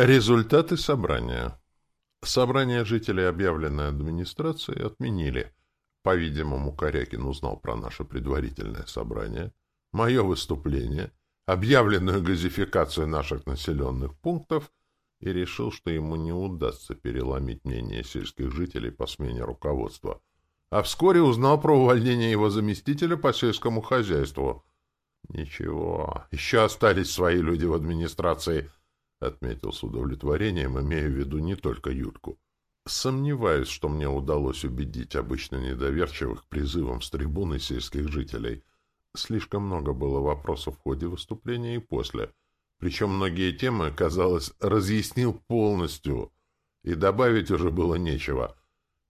Результаты собрания. Собрание жителей, объявленное администрацией, отменили. По-видимому, Корякин узнал про наше предварительное собрание, мое выступление, объявленную газификацию наших населенных пунктов и решил, что ему не удастся переломить мнение сельских жителей по смене руководства. А вскоре узнал про увольнение его заместителя по сельскому хозяйству. Ничего, еще остались свои люди в администрации —— отметил с удовлетворением, имея в виду не только Юльку. Сомневаюсь, что мне удалось убедить обычно недоверчивых призывам с трибуны сельских жителей. Слишком много было вопросов в ходе выступления и после. Причем многие темы, казалось, разъяснил полностью, и добавить уже было нечего,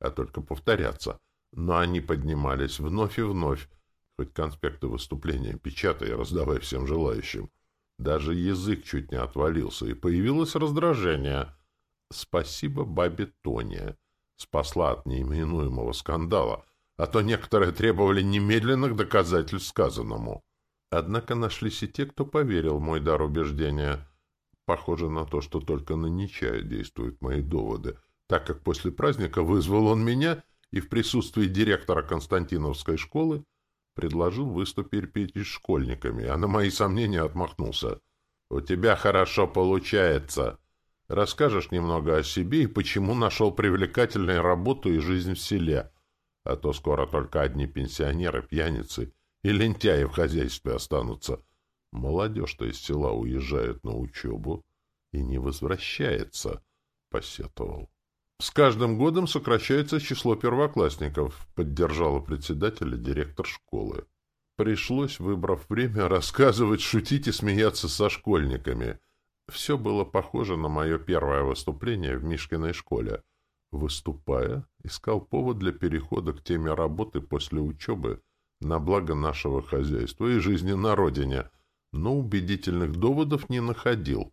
а только повторяться. Но они поднимались вновь и вновь, хоть конспекты выступления печатай, раздавай всем желающим. Даже язык чуть не отвалился, и появилось раздражение. Спасибо бабе Тоне. Спасла от неименуемого скандала, а то некоторые требовали немедленных доказательств сказанному. Однако нашлись и те, кто поверил в мой дар убеждения. Похоже на то, что только на Нечая действуют мои доводы, так как после праздника вызвал он меня и в присутствии директора Константиновской школы Предложил выступить перед школьниками, а на мои сомнения отмахнулся. «У тебя хорошо получается. Расскажешь немного о себе и почему нашел привлекательную работу и жизнь в селе, а то скоро только одни пенсионеры, пьяницы и лентяи в хозяйстве останутся. Молодежь-то из села уезжает на учебу и не возвращается», — посетовал. С каждым годом сокращается число первоклассников, поддержала председателя директор школы. Пришлось, выбрав время, рассказывать, шутить и смеяться со школьниками. Все было похоже на мое первое выступление в Мишкиной школе. Выступая, искал повод для перехода к теме работы после учебы на благо нашего хозяйства и жизни на родине, но убедительных доводов не находил.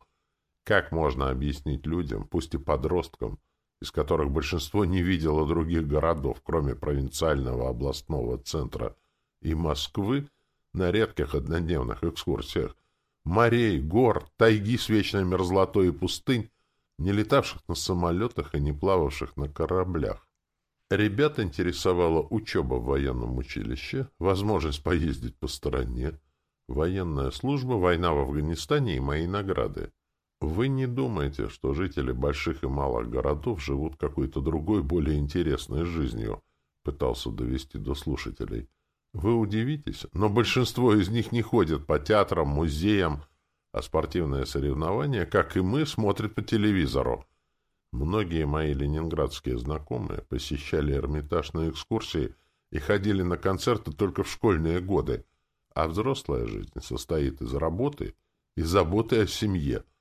Как можно объяснить людям, пусть и подросткам, из которых большинство не видело других городов, кроме провинциального областного центра и Москвы, на редких однодневных экскурсиях, морей, гор, тайги с вечной мерзлотой и пустынь, не летавших на самолетах и не плававших на кораблях. Ребят интересовала учеба в военном училище, возможность поездить по стороне, военная служба, война в Афганистане и мои награды. Вы не думаете, что жители больших и малых городов живут какой-то другой, более интересной жизнью? Пытался довести до слушателей. Вы удивитесь, но большинство из них не ходят по театрам, музеям, а спортивные соревнования, как и мы, смотрят по телевизору. Многие мои ленинградские знакомые посещали Эрмитаж на экскурсии и ходили на концерты только в школьные годы, а взрослая жизнь состоит из работы и заботы о семье —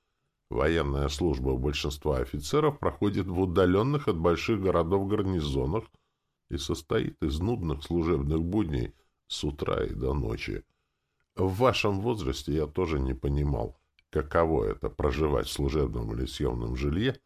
Военная служба у большинства офицеров проходит в удаленных от больших городов гарнизонах и состоит из нудных служебных будней с утра и до ночи. В вашем возрасте я тоже не понимал, каково это — проживать в служебном или съемном жилье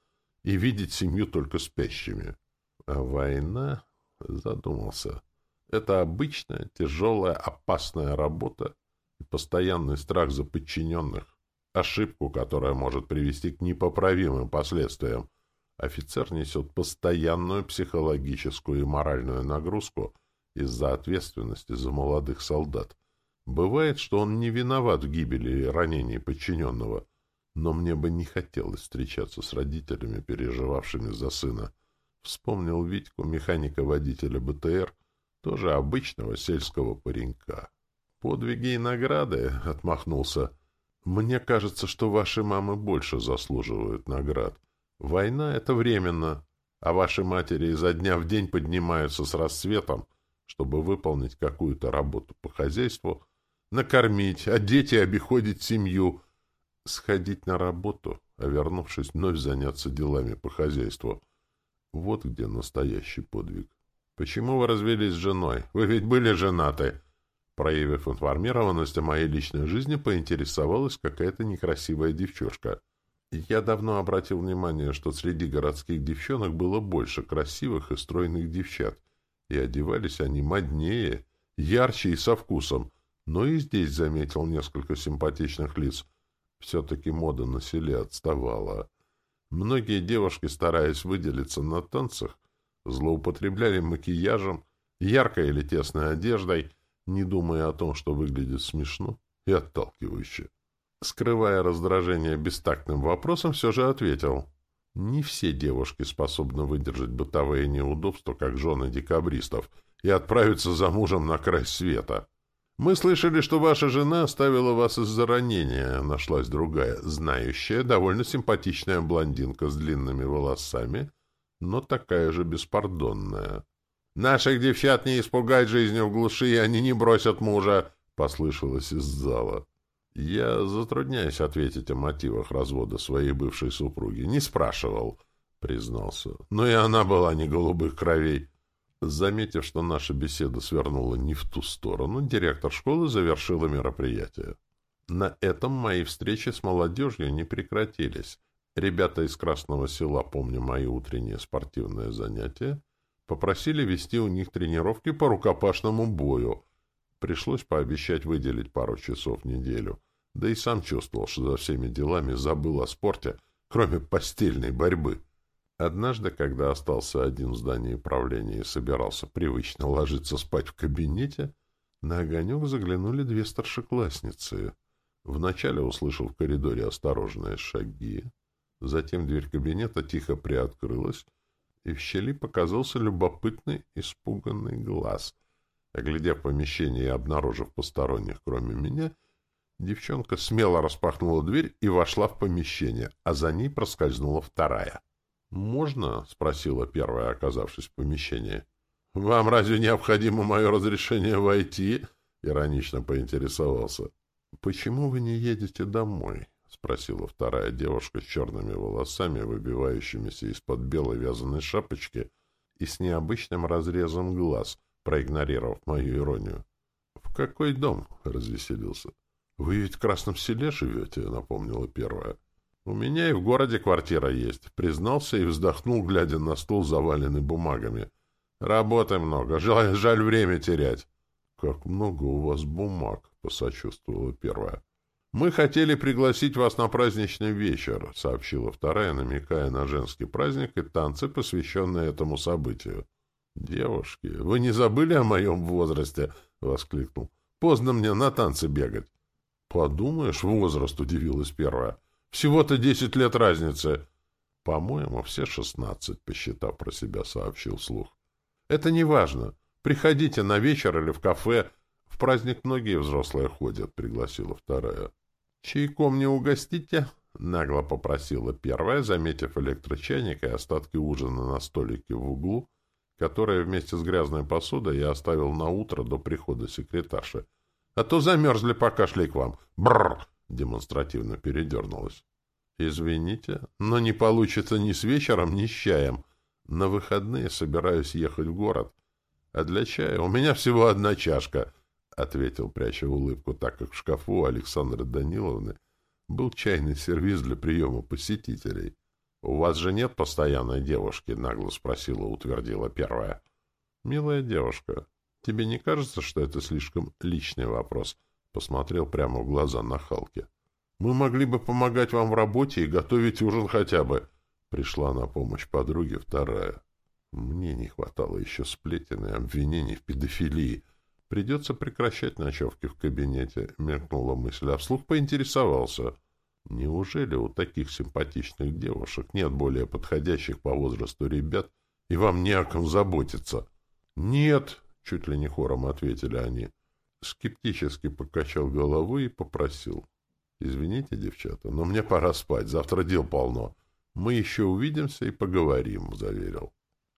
и видеть семью только спящими. А война, задумался, это обычная, тяжелая, опасная работа и постоянный страх за подчиненных ошибку, которая может привести к непоправимым последствиям. Офицер несет постоянную психологическую и моральную нагрузку из-за ответственности за молодых солдат. Бывает, что он не виноват в гибели или ранении подчиненного, но мне бы не хотелось встречаться с родителями, переживавшими за сына. Вспомнил Витьку, механика-водителя БТР, тоже обычного сельского паренька. «Подвиги и награды», — отмахнулся, мне кажется, что ваши мамы больше заслуживают наград. Война — это временно, а ваши матери изо дня в день поднимаются с рассветом, чтобы выполнить какую-то работу по хозяйству, накормить, одеть и обиходить семью, сходить на работу, а вернувшись, вновь заняться делами по хозяйству. Вот где настоящий подвиг. Почему вы развелись с женой? Вы ведь были женаты. Проявив информированность о моей личной жизни, поинтересовалась какая-то некрасивая девчушка. Я давно обратил внимание, что среди городских девчонок было больше красивых и стройных девчат, и одевались они моднее, ярче и со вкусом, но и здесь заметил несколько симпатичных лиц. Все-таки мода на селе отставала. Многие девушки, стараясь выделиться на танцах, злоупотребляли макияжем, яркой или тесной одеждой, не думая о том, что выглядит смешно и отталкивающе. Скрывая раздражение бестактным вопросом, все же ответил. Не все девушки способны выдержать бытовые неудобства, как жены декабристов, и отправиться за мужем на край света. Мы слышали, что ваша жена оставила вас из-за ранения. Нашлась другая, знающая, довольно симпатичная блондинка с длинными волосами, но такая же беспардонная. «Наших девчат не испугать жизнью в глуши, и они не бросят мужа!» — послышалось из зала. Я затрудняюсь ответить о мотивах развода своей бывшей супруги. Не спрашивал, признался. Но и она была не голубых кровей. Заметив, что наша беседа свернула не в ту сторону, директор школы завершила мероприятие. На этом мои встречи с молодежью не прекратились. Ребята из Красного села, помня мои утренние спортивные занятия, попросили вести у них тренировки по рукопашному бою. Пришлось пообещать выделить пару часов в неделю. Да и сам чувствовал, что за всеми делами забыл о спорте, кроме постельной борьбы. Однажды, когда остался один в здании правления и собирался привычно ложиться спать в кабинете, на огонек заглянули две старшеклассницы. Вначале услышал в коридоре осторожные шаги, затем дверь кабинета тихо приоткрылась, и в щели показался любопытный, испуганный глаз. Оглядев помещение и обнаружив посторонних, кроме меня, девчонка смело распахнула дверь и вошла в помещение, а за ней проскользнула вторая. «Можно?» — спросила первая, оказавшись в помещении. «Вам разве необходимо мое разрешение войти?» — иронично поинтересовался. «Почему вы не едете домой?» — спросила вторая девушка с черными волосами, выбивающимися из-под белой вязаной шапочки и с необычным разрезом глаз, проигнорировав мою иронию. «В какой дом?» — развеселился. «Вы ведь в Красном селе живете?» — напомнила первая. «У меня и в городе квартира есть», — признался и вздохнул, глядя на стол, заваленный бумагами. «Работы много. Жаль, жаль время терять». «Как много у вас бумаг», — посочувствовала первая. «Мы хотели пригласить вас на праздничный вечер», — сообщила вторая, намекая на женский праздник и танцы, посвященные этому событию. «Девушки, вы не забыли о моем возрасте?» — воскликнул. «Поздно мне на танцы бегать». «Подумаешь, возраст», — удивилась первая. Всего-то десять лет разницы. По-моему, все шестнадцать, посчитав про себя, сообщил слух. Это не важно. Приходите на вечер или в кафе. В праздник многие взрослые ходят, пригласила вторая. Чайком не угостите? Нагло попросила первая, заметив электрочайник и остатки ужина на столике в углу, которые вместе с грязной посудой я оставил на утро до прихода секретарши. А то замерзли, пока шли к вам. Бррр! демонстративно передернулась. «Извините, но не получится ни с вечером, ни с чаем. На выходные собираюсь ехать в город. А для чая у меня всего одна чашка», — ответил, пряча улыбку, так как в шкафу Александры Даниловны был чайный сервиз для приема посетителей. «У вас же нет постоянной девушки?» — нагло спросила, утвердила первая. «Милая девушка, тебе не кажется, что это слишком личный вопрос?» Посмотрел прямо в глаза на Халке. «Мы могли бы помогать вам в работе и готовить ужин хотя бы». Пришла на помощь подруге вторая. Мне не хватало еще сплетен и обвинений в педофилии. Придется прекращать ночевки в кабинете, мелькнула мысль, а вслух поинтересовался. Неужели у таких симпатичных девушек нет более подходящих по возрасту ребят, и вам не о ком заботиться? Нет, чуть ли не хором ответили они скептически покачал головой и попросил. — Извините, девчата, но мне пора спать, завтра дел полно. Мы еще увидимся и поговорим, — заверил.